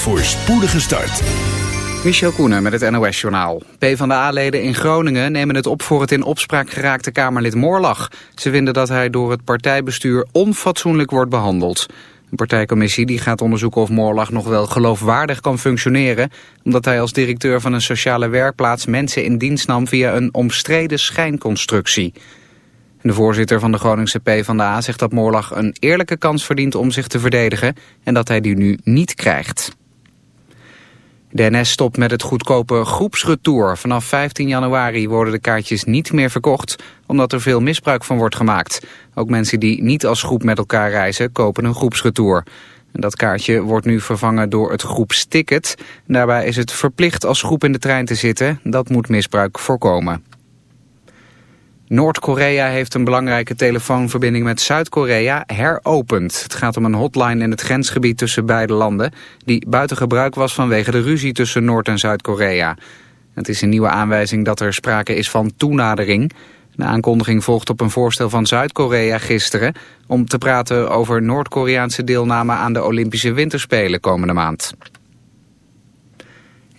voor spoedige start. Michel Koenen met het NOS-journaal. PvdA-leden in Groningen nemen het op voor het in opspraak geraakte Kamerlid Moorlach. Ze vinden dat hij door het partijbestuur onfatsoenlijk wordt behandeld. Een partijcommissie die gaat onderzoeken of Moorlach nog wel geloofwaardig kan functioneren... omdat hij als directeur van een sociale werkplaats mensen in dienst nam via een omstreden schijnconstructie. De voorzitter van de Groningse PvdA zegt dat Moorlach een eerlijke kans verdient om zich te verdedigen... en dat hij die nu niet krijgt. De NS stopt met het goedkope groepsretour. Vanaf 15 januari worden de kaartjes niet meer verkocht... omdat er veel misbruik van wordt gemaakt. Ook mensen die niet als groep met elkaar reizen kopen een groepsretour. Dat kaartje wordt nu vervangen door het groepsticket. Daarbij is het verplicht als groep in de trein te zitten. Dat moet misbruik voorkomen. Noord-Korea heeft een belangrijke telefoonverbinding met Zuid-Korea heropend. Het gaat om een hotline in het grensgebied tussen beide landen... die buiten gebruik was vanwege de ruzie tussen Noord- en Zuid-Korea. Het is een nieuwe aanwijzing dat er sprake is van toenadering. De aankondiging volgt op een voorstel van Zuid-Korea gisteren... om te praten over Noord-Koreaanse deelname aan de Olympische Winterspelen komende maand.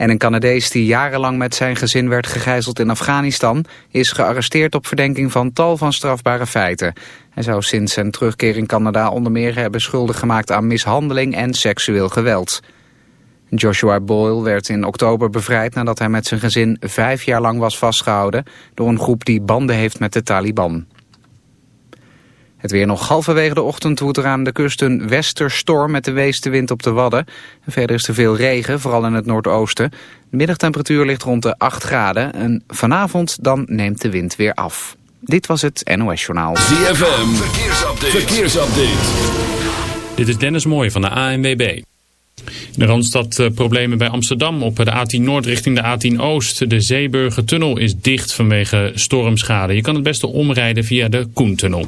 En een Canadees die jarenlang met zijn gezin werd gegijzeld in Afghanistan... is gearresteerd op verdenking van tal van strafbare feiten. Hij zou sinds zijn terugkeer in Canada onder meer hebben schuldig gemaakt aan mishandeling en seksueel geweld. Joshua Boyle werd in oktober bevrijd nadat hij met zijn gezin vijf jaar lang was vastgehouden... door een groep die banden heeft met de Taliban. Het weer nog halverwege de ochtend woedt er aan de kust een westerstorm met de weestenwind op de Wadden. verder is er veel regen, vooral in het noordoosten. De middagtemperatuur ligt rond de 8 graden en vanavond dan neemt de wind weer af. Dit was het NOS Journaal. ZFM, verkeersupdate. verkeersupdate. Dit is Dennis Mooij van de ANWB. In de Randstad uh, problemen bij Amsterdam op de A10 Noord richting de A10 Oost. De Zeeburgertunnel is dicht vanwege stormschade. Je kan het beste omrijden via de Koentunnel.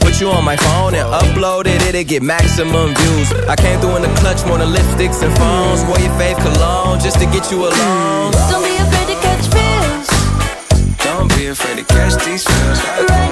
put you on my phone and upload it, it'll get maximum views. I came through in the clutch, more than lipsticks and phones. Wore your fave cologne just to get you alone. Don't be afraid to catch fish. Don't be afraid to catch these fish. Right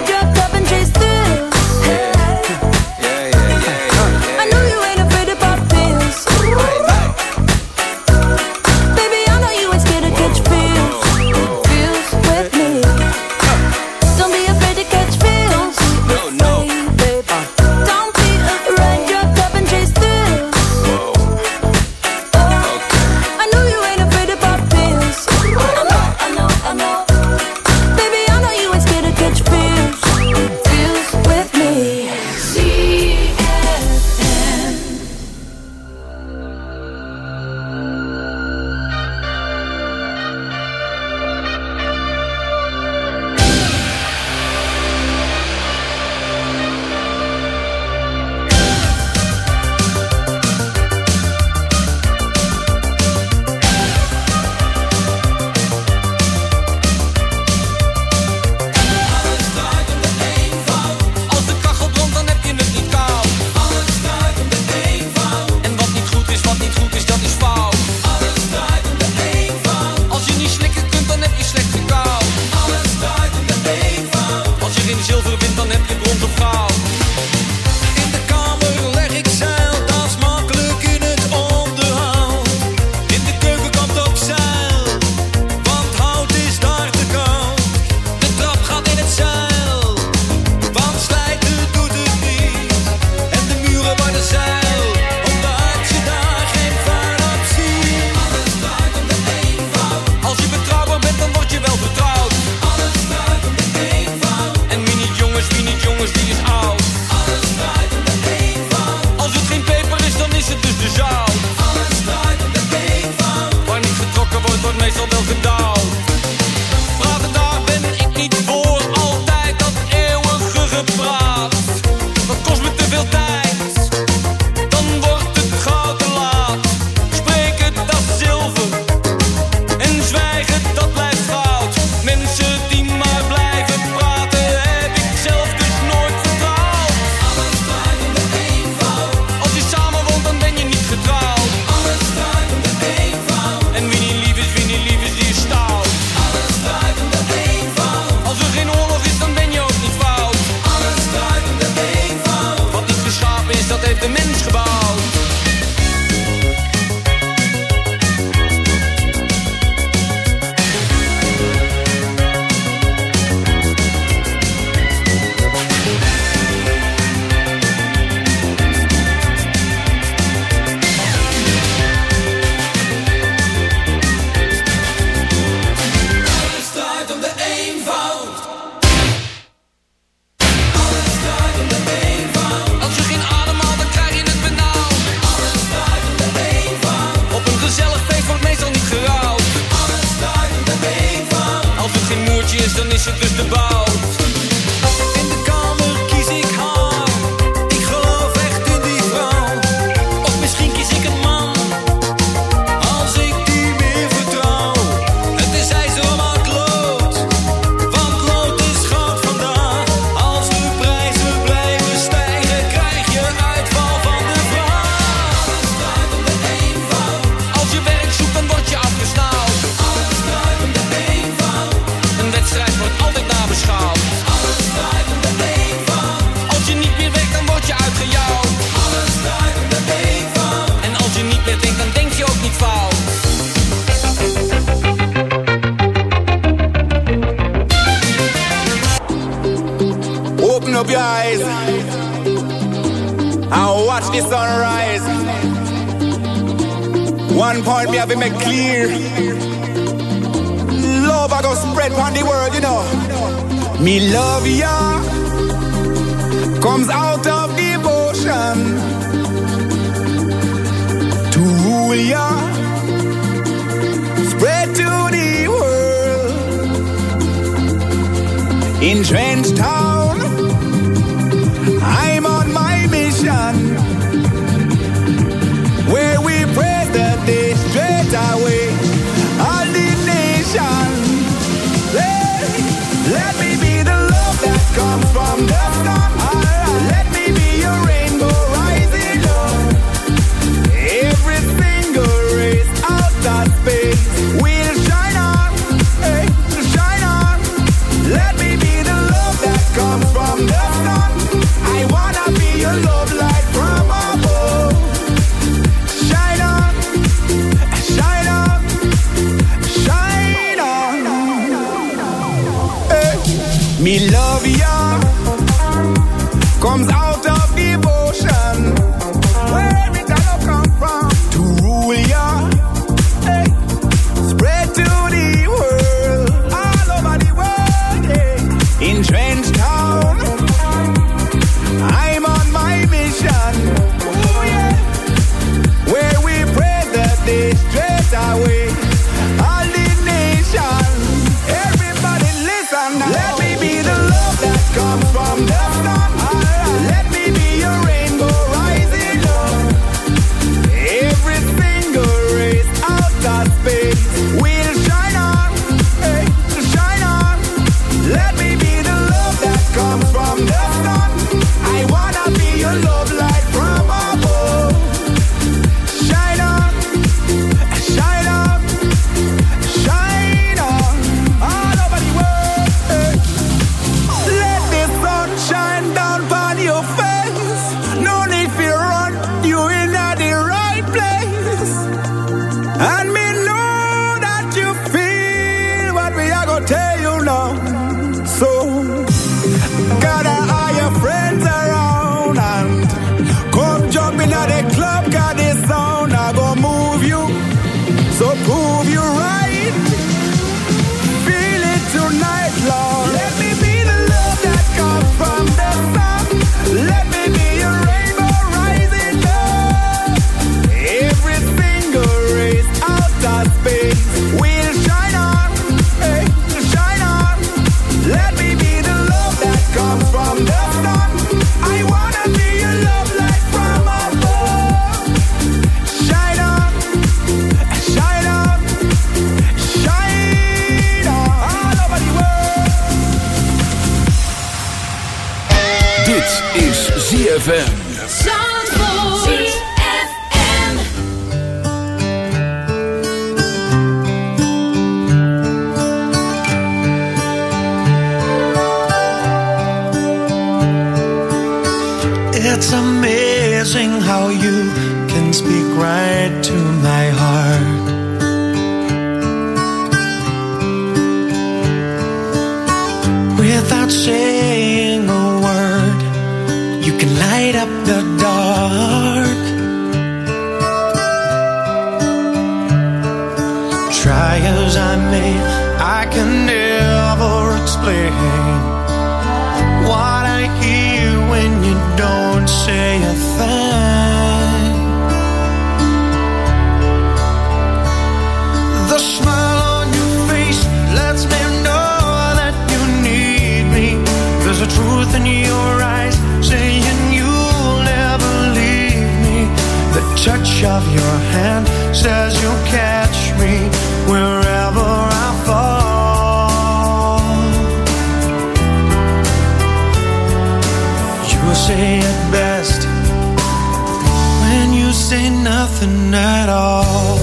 at all.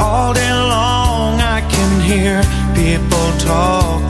All day long I can hear people talk.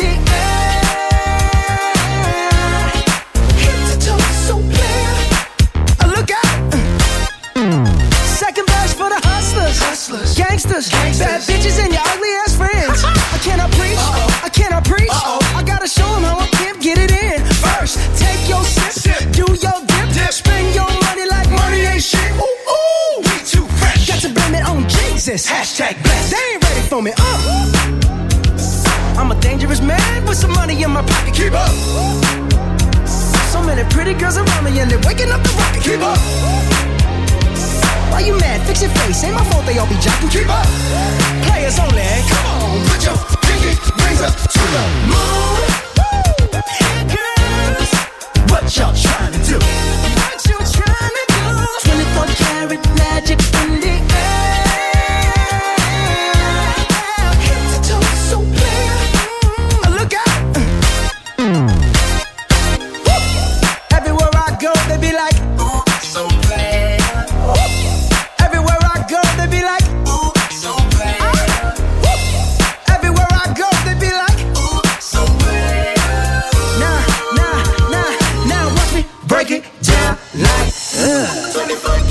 Won't they all be jocking? Keep up. Players only. Come on, put your pinky rings up to the moon. Ugh. 24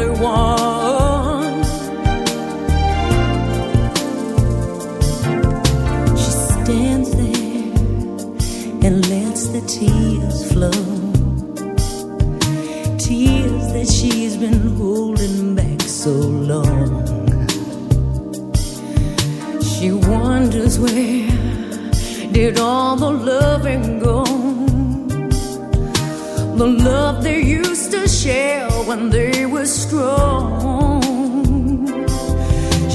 Only one. She stands there and lets the tears flow.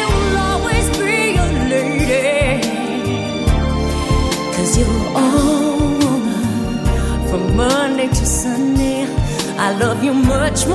you will always bring a lady. Cause you're on from Monday to Sunday. I love you much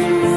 always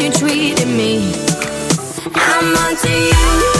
you treated me. I'm onto you.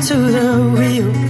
to the wheel